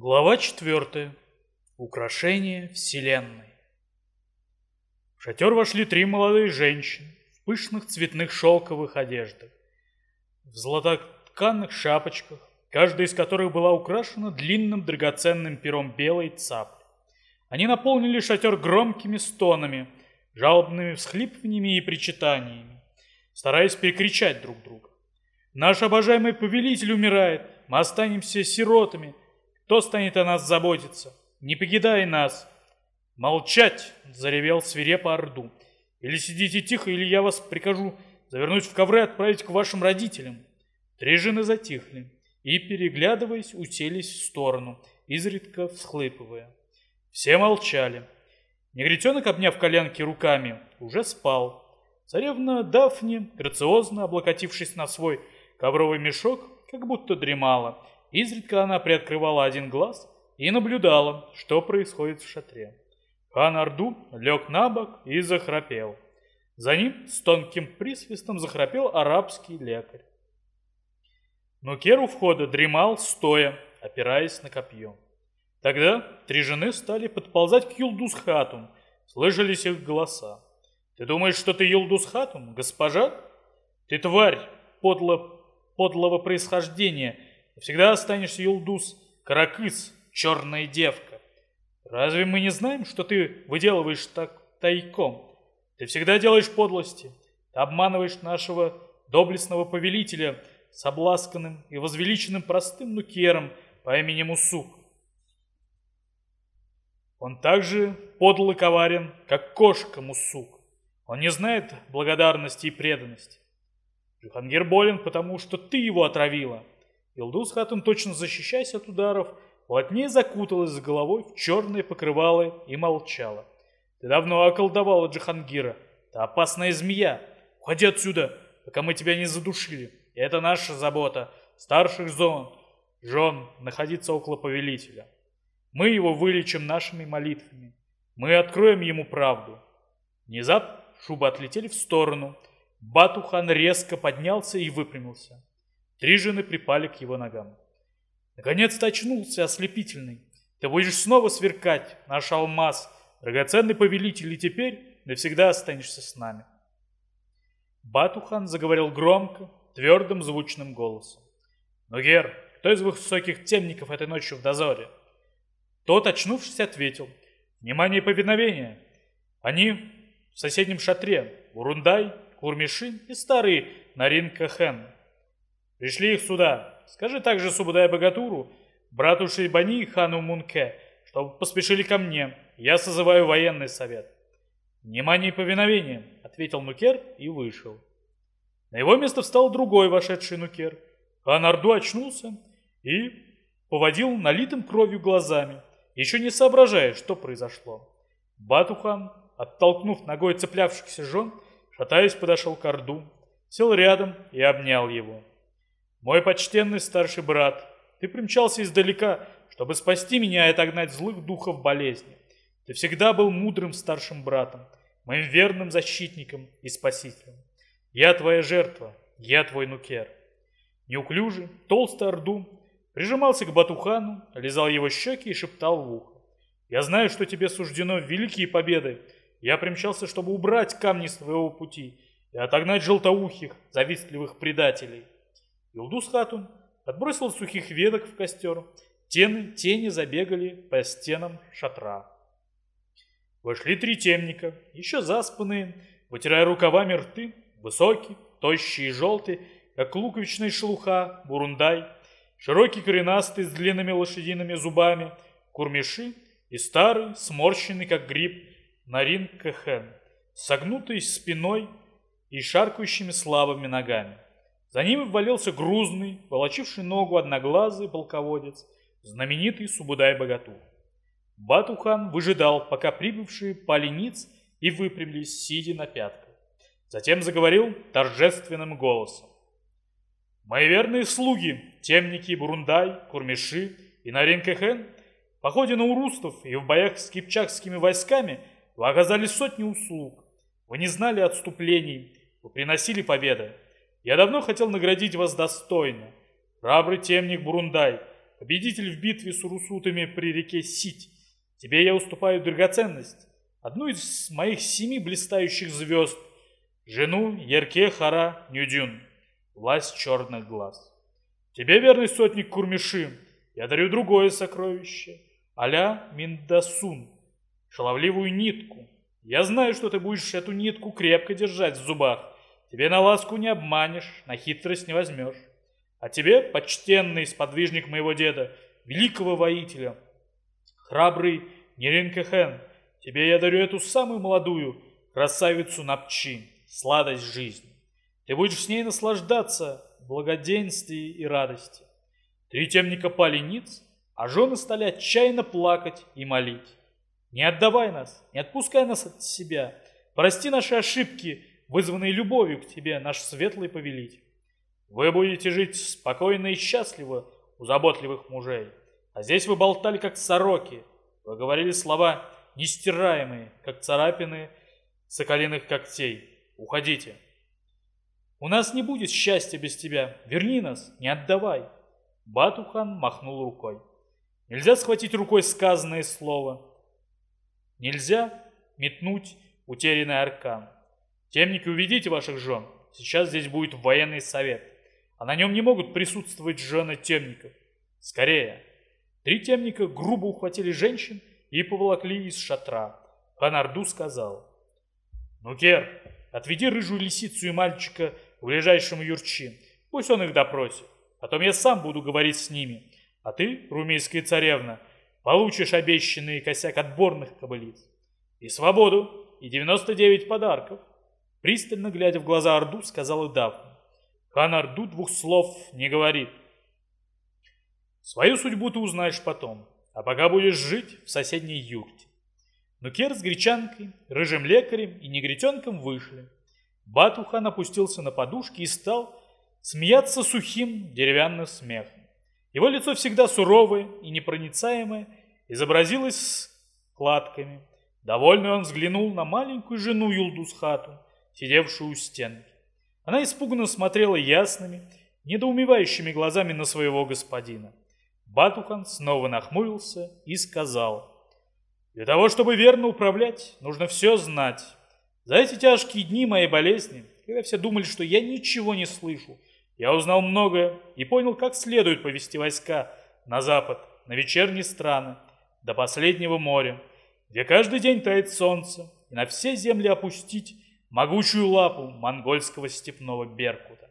Глава 4. Украшение Вселенной. В шатер вошли три молодые женщины в пышных цветных шелковых одеждах, в золототканных шапочках, каждая из которых была украшена длинным драгоценным пером белой цапли. Они наполнили шатер громкими стонами, жалобными всхлипываниями и причитаниями, стараясь перекричать друг друга. «Наш обожаемый повелитель умирает, мы останемся сиротами», кто станет о нас заботиться? Не покидай нас!» «Молчать!» — заревел свирепо Орду. «Или сидите тихо, или я вас прикажу завернуть в ковры и отправить к вашим родителям». Три жены затихли и, переглядываясь, уселись в сторону, изредка всхлыпывая. Все молчали. Негритенок, обняв коленки руками, уже спал. Царевна Дафни, грациозно облокотившись на свой ковровый мешок, как будто дремала, Изредка она приоткрывала один глаз и наблюдала, что происходит в шатре. Хан Арду лег на бок и захрапел. За ним с тонким присвистом захрапел арабский лекарь. Но Кер у входа дремал стоя, опираясь на копье. Тогда три жены стали подползать к Юлдус-хатун, слышались их голоса. «Ты думаешь, что ты Юлдус-хатун, госпожа? Ты тварь подло, подлого происхождения, всегда останешься Юлдус, Каракыс, черная девка. Разве мы не знаем, что ты выделываешь так тайком? Ты всегда делаешь подлости. Ты обманываешь нашего доблестного повелителя с обласканным и возвеличенным простым нукером по имени Мусук. Он также подл и коварен, как кошка Мусук. Он не знает благодарности и преданности. Джихангир болен, потому что ты его отравила. Илдус Хатун, точно защищаясь от ударов, плотнее закуталась с головой в черные покрывалы и молчала. «Ты давно околдовала Джихангира. Ты опасная змея. Уходи отсюда, пока мы тебя не задушили. Это наша забота, старших зон, жен, находиться около повелителя. Мы его вылечим нашими молитвами. Мы откроем ему правду». Внезапно шубы отлетели в сторону. Батухан резко поднялся и выпрямился. Три жены припали к его ногам. Наконец-то очнулся ослепительный. Ты будешь снова сверкать, наш алмаз, драгоценный повелитель, и теперь навсегда останешься с нами. Батухан заговорил громко, твердым звучным голосом. «Но, Гер, кто из высоких темников этой ночью в дозоре?» Тот, очнувшись, ответил. «Внимание и повиновение! Они в соседнем шатре, Урундай, Курмишин и старый Нарин Кахен. Пришли их сюда. Скажи также Субудай Богатуру, брату Шейбани и хану Мунке, чтобы поспешили ко мне. Я созываю военный совет. «Внимание и повиновение», — ответил Нукер и вышел. На его место встал другой вошедший Нукер. Хан Орду очнулся и поводил налитым кровью глазами, еще не соображая, что произошло. Батухан, оттолкнув ногой цеплявшихся жен, шатаясь, подошел к Орду, сел рядом и обнял его. Мой почтенный старший брат, ты примчался издалека, чтобы спасти меня и отогнать злых духов болезни. Ты всегда был мудрым старшим братом, моим верным защитником и спасителем. Я твоя жертва, я твой нукер. Неуклюжий, толстый орду прижимался к Батухану, лизал его щеки и шептал в ухо. Я знаю, что тебе суждено великие победы. Я примчался, чтобы убрать камни с твоего пути и отогнать желтоухих, завистливых предателей. Илдус Хатун отбросил сухих веток в костер. Тены, тени забегали по стенам шатра. Вошли три темника, еще заспанные, вытирая рукавами рты, высокий, тощий и желтый, как луковичная шелуха, бурундай, широкий коренастый с длинными лошадиными зубами, курмиши и старый, сморщенный, как гриб, нарин кэхэн, согнутый спиной и шаркающими слабыми ногами. За ним ввалился грузный, волочивший ногу одноглазый полководец, знаменитый Субудай-богатур. Батухан выжидал, пока прибывшие пали ниц и выпрямились, сидя на пятках. Затем заговорил торжественным голосом. «Мои верные слуги, темники Бурундай, Курмиши и Наринкехен, в походе на Урустов и в боях с кипчакскими войсками вы оказали сотни услуг. Вы не знали отступлений, вы приносили победы. Я давно хотел наградить вас достойно. Храбрый темник Бурундай, победитель в битве с урусутами при реке Сить. Тебе я уступаю драгоценность, одну из моих семи блистающих звезд, жену Ерке Хара Нюдюн, власть черных глаз. Тебе, верный сотник Курмиши, я дарю другое сокровище, аля Миндасун, шаловливую нитку. Я знаю, что ты будешь эту нитку крепко держать в зубах. Тебе на ласку не обманешь, на хитрость не возьмешь. А тебе, почтенный сподвижник моего деда, великого воителя, храбрый Неринкехен, тебе я дарю эту самую молодую красавицу Напчи, сладость жизни. Ты будешь с ней наслаждаться благоденствии и радости. Три темника пали ниц, а жены стали отчаянно плакать и молить. Не отдавай нас, не отпускай нас от себя. Прости наши ошибки, вызванные любовью к тебе, наш светлый повелитель. Вы будете жить спокойно и счастливо у заботливых мужей. А здесь вы болтали, как сороки. Вы говорили слова нестираемые, как царапины соколиных когтей. Уходите. У нас не будет счастья без тебя. Верни нас, не отдавай. Батухан махнул рукой. Нельзя схватить рукой сказанное слово. Нельзя метнуть утерянный аркан. Темники, уведите ваших жен. Сейчас здесь будет военный совет а на нем не могут присутствовать жены темников. Скорее. Три темника грубо ухватили женщин и поволокли из шатра. Ханарду сказал. «Нукер, отведи рыжую лисицу и мальчика к ближайшему юрчи. Пусть он их допросит. Потом я сам буду говорить с ними. А ты, румейская царевна, получишь обещанный косяк отборных кобылиц. И свободу, и 99 подарков». Пристально глядя в глаза Орду, сказал Дафна. Ханарду двух слов не говорит. Свою судьбу ты узнаешь потом, а пока будешь жить в соседней юрте. Нукер с гречанкой, рыжим лекарем и негритенком вышли. Батухан опустился на подушки и стал смеяться сухим деревянным смехом. Его лицо всегда суровое и непроницаемое изобразилось складками. Довольный он взглянул на маленькую жену Юлдусхату, сидевшую у стенки. Она испуганно смотрела ясными, недоумевающими глазами на своего господина. Батухан снова нахмурился и сказал, «Для того, чтобы верно управлять, нужно все знать. За эти тяжкие дни моей болезни, когда все думали, что я ничего не слышу, я узнал многое и понял, как следует повести войска на запад, на вечерние страны, до последнего моря, где каждый день тает солнце, и на все земли опустить могучую лапу монгольского степного беркута.